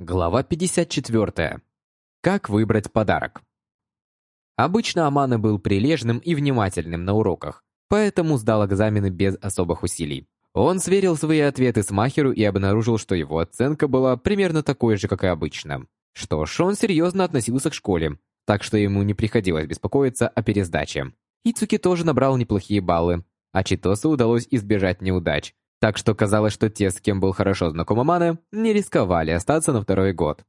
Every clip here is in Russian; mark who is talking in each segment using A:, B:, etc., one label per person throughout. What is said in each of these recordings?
A: Глава 54. Как выбрать подарок? Обычно Амана был прилежным и внимательным на уроках, поэтому сдал экзамены без особых усилий. Он сверил свои ответы с Махеру и обнаружил, что его оценка была примерно такой же, как и обычно. Что ж, он серьезно относился к школе, так что ему не приходилось беспокоиться о пересдаче. Ицуки тоже набрал неплохие баллы, а Читосу удалось избежать неудач, так что казалось, что те, с кем был хорошо знаком Амана, не рисковали остаться на второй год.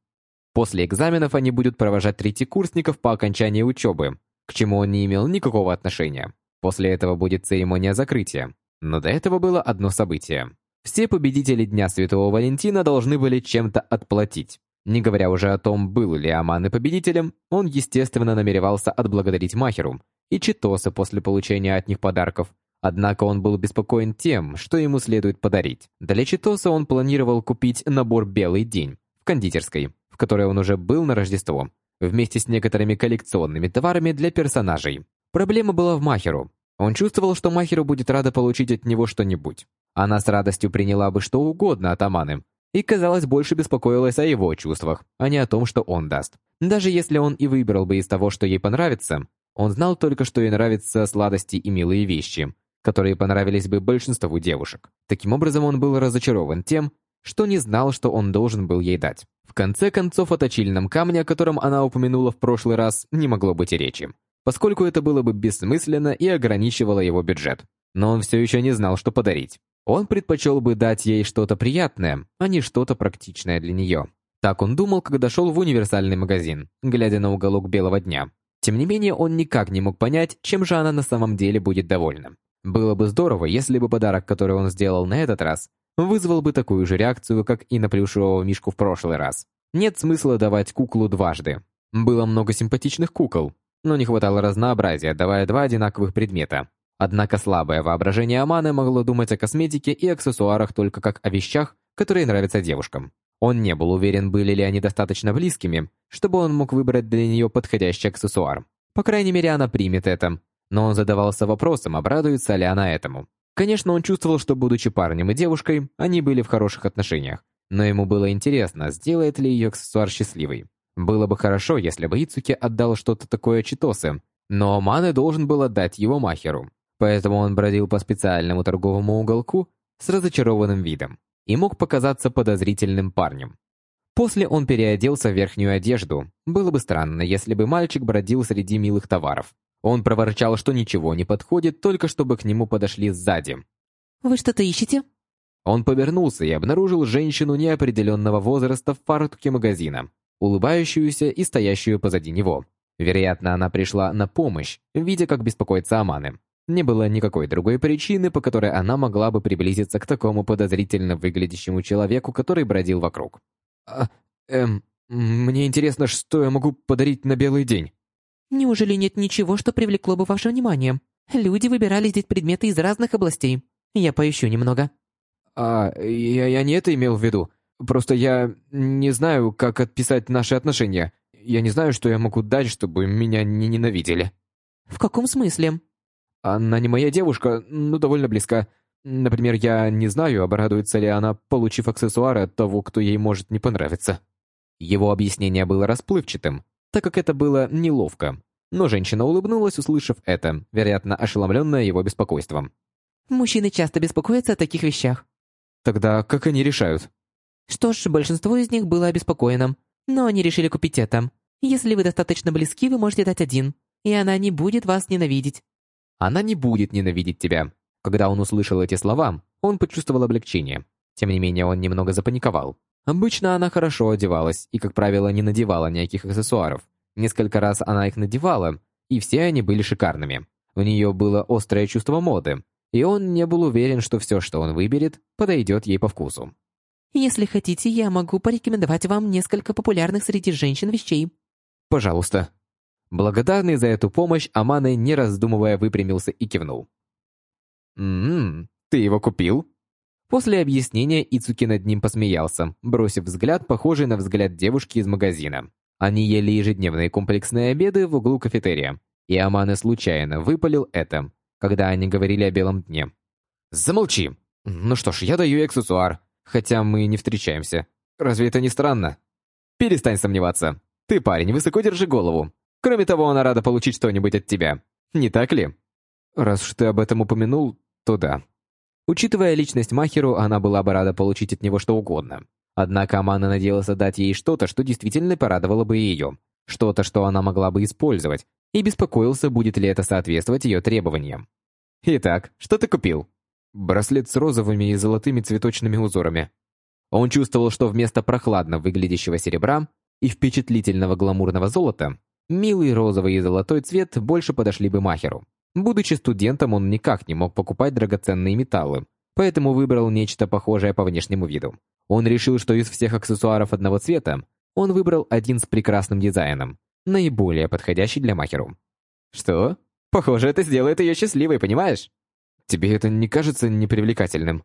A: После экзаменов они будут провожать третьекурсников по окончании учебы, к чему он не имел никакого отношения. После этого будет церемония закрытия. Но до этого было одно событие. Все победители Дня Святого Валентина должны были чем-то отплатить. Не говоря уже о том, был ли Аманы победителем, он, естественно, намеревался отблагодарить Махеру и Читоса после получения от них подарков. Однако он был беспокоен тем, что ему следует подарить. Для Читоса он планировал купить набор «Белый день» в кондитерской, в которой он уже был на Рождество, вместе с некоторыми коллекционными товарами для персонажей. Проблема была в Махеру. Он чувствовал, что Махеру будет рада получить от него что-нибудь. Она с радостью приняла бы что угодно от Аманы, и, казалось, больше беспокоилась о его чувствах, а не о том, что он даст. Даже если он и выбрал бы из того, что ей понравится, он знал только, что ей нравятся сладости и милые вещи, которые понравились бы большинству девушек. Таким образом, он был разочарован тем, что не знал, что он должен был ей дать. В конце концов, о точильном камне, о котором она упомянула в прошлый раз, не могло быть и речи, поскольку это было бы бессмысленно и ограничивало его бюджет. Но он все еще не знал, что подарить. Он предпочел бы дать ей что-то приятное, а не что-то практичное для нее. Так он думал, когда шел в универсальный магазин, глядя на уголок белого дня. Тем не менее, он никак не мог понять, чем же она на самом деле будет довольна. Было бы здорово, если бы подарок, который он сделал на этот раз, вызвал бы такую же реакцию, как и на плюшевого мишку в прошлый раз. Нет смысла давать куклу дважды. Было много симпатичных кукол, но не хватало разнообразия, давая два одинаковых предмета. Однако слабое воображение Аманы могло думать о косметике и аксессуарах только как о вещах, которые нравятся девушкам. Он не был уверен, были ли они достаточно близкими, чтобы он мог выбрать для нее подходящий аксессуар. По крайней мере, она примет это. Но он задавался вопросом, обрадуется ли она этому. Конечно, он чувствовал, что, будучи парнем и девушкой, они были в хороших отношениях. Но ему было интересно, сделает ли ее аксессуар счастливой. Было бы хорошо, если бы Ицуки отдал что-то такое Читосе, но Маны должен был отдать его Махеру. Поэтому он бродил по специальному торговому уголку с разочарованным видом и мог показаться подозрительным парнем. После он переоделся в верхнюю одежду. Было бы странно, если бы мальчик бродил среди милых товаров. Он проворчал, что ничего не подходит, только чтобы к нему подошли сзади.
B: «Вы что-то ищете?»
A: Он повернулся и обнаружил женщину неопределенного возраста в фартуке магазина, улыбающуюся и стоящую позади него. Вероятно, она пришла на помощь, видя, как беспокоится Аманы. Не было никакой другой причины, по которой она могла бы приблизиться к такому подозрительно выглядящему человеку, который бродил вокруг. А, эм, мне интересно, что я могу подарить на белый день.
B: Неужели нет ничего, что привлекло бы ваше внимание? Люди выбирали здесь предметы из разных областей. Я поищу немного.
A: А, я, я не это имел в виду. Просто я не знаю, как отписать наши отношения. Я не знаю, что я могу дать, чтобы меня не ненавидели.
B: В каком смысле?
A: Она не моя девушка, но довольно близка. Например, я не знаю, обрадуется ли она, получив аксессуары от того, кто ей может не понравиться. Его объяснение было расплывчатым, так как это было неловко. Но женщина улыбнулась, услышав это, вероятно, ошеломленная его беспокойством.
B: Мужчины часто беспокоятся о таких вещах.
A: Тогда как они решают?
B: Что ж, большинство из них было обеспокоено, но они решили купить это. Если вы достаточно близки, вы можете дать один, и она не будет вас ненавидеть.
A: Она не будет ненавидеть тебя. Когда он услышал эти слова, он почувствовал облегчение. Тем не менее, он немного запаниковал. Обычно она хорошо одевалась и, как правило, не надевала никаких аксессуаров. Несколько раз она их надевала, и все они были шикарными. У нее было острое чувство моды, и он не был уверен, что все, что он выберет, подойдет ей по вкусу.
B: «Если хотите, я могу порекомендовать вам несколько популярных среди женщин вещей».
A: «Пожалуйста». Благодарный за эту помощь, Аманы, не раздумывая, выпрямился и кивнул. «М-м, ты его купил?» После объяснения Ицуки над ним посмеялся, бросив взгляд, похожий на взгляд девушки из магазина. Они ели ежедневные комплексные обеды в углу кафетерия, и Аманы случайно выпалил это, когда они говорили о белом дне. «Замолчи! Ну что ж, я даю аксессуар, хотя мы не встречаемся. Разве это не странно?» Перестань сомневаться. Ты, парень, высоко держи голову. Кроме того, она рада получить что-нибудь от тебя. Не так ли? Раз уж ты об этом упомянул, то да. Учитывая личность Махеру, она была бы рада получить от него что угодно. Однако Амана надеялась дать ей что-то, что действительно порадовало бы ее. Что-то, что она могла бы использовать, и беспокоился, будет ли это соответствовать ее требованиям. «Итак, что ты купил?» Браслет с розовыми и золотыми цветочными узорами. Он чувствовал, что вместо прохладно выглядящего серебра и впечатлительного гламурного золота, милый розовый и золотой цвет больше подошли бы Махеру. Будучи студентом, он никак не мог покупать драгоценные металлы, поэтому выбрал нечто похожее по внешнему виду. Он решил, что из всех аксессуаров одного цвета он выбрал один с прекрасным дизайном, наиболее подходящий для Махеру. Что? Похоже, это сделает ее счастливой, понимаешь? Тебе это не кажется непривлекательным?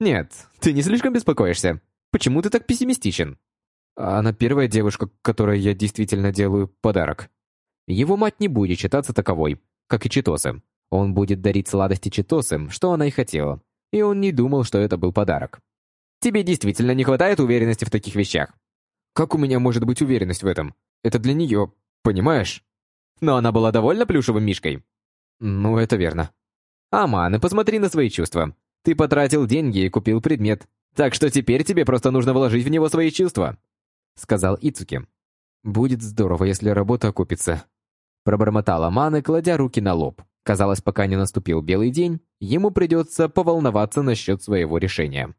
A: Нет, ты не слишком беспокоишься. Почему ты так пессимистичен? Она первая девушка, которой я действительно делаю подарок. Его мать не будет считаться таковой, как и Читосы. Он будет дарить сладости Читосы, что она и хотела. И он не думал, что это был подарок. Тебе действительно не хватает уверенности в таких вещах. Как у меня может быть уверенность в этом? Это для нее, понимаешь? Но она была довольно плюшевым мишкой. Ну, это верно. Аман, и посмотри на свои чувства. Ты потратил деньги и купил предмет. Так что теперь тебе просто нужно вложить в него свои чувства. Сказал Ицуки. Будет здорово, если работа окупится. Пробормотала Маны, кладя руки на лоб. Казалось, пока не наступил белый день, ему придется поволноваться насчет своего решения.